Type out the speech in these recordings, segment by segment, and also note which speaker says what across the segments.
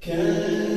Speaker 1: Can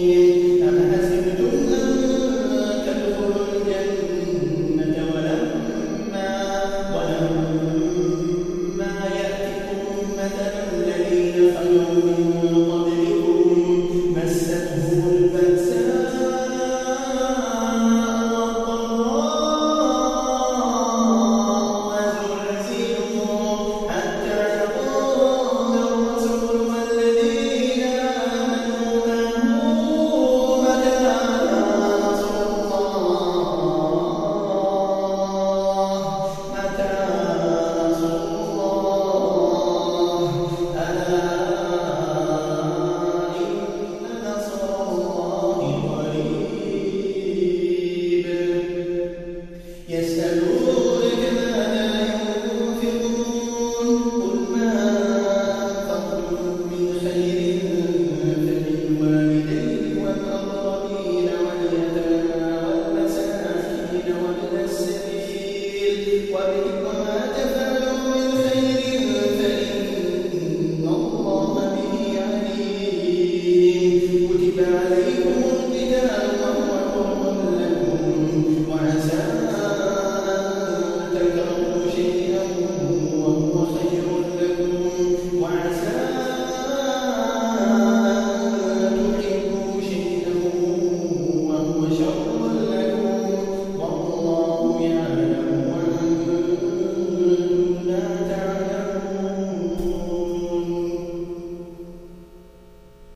Speaker 1: que وبه وما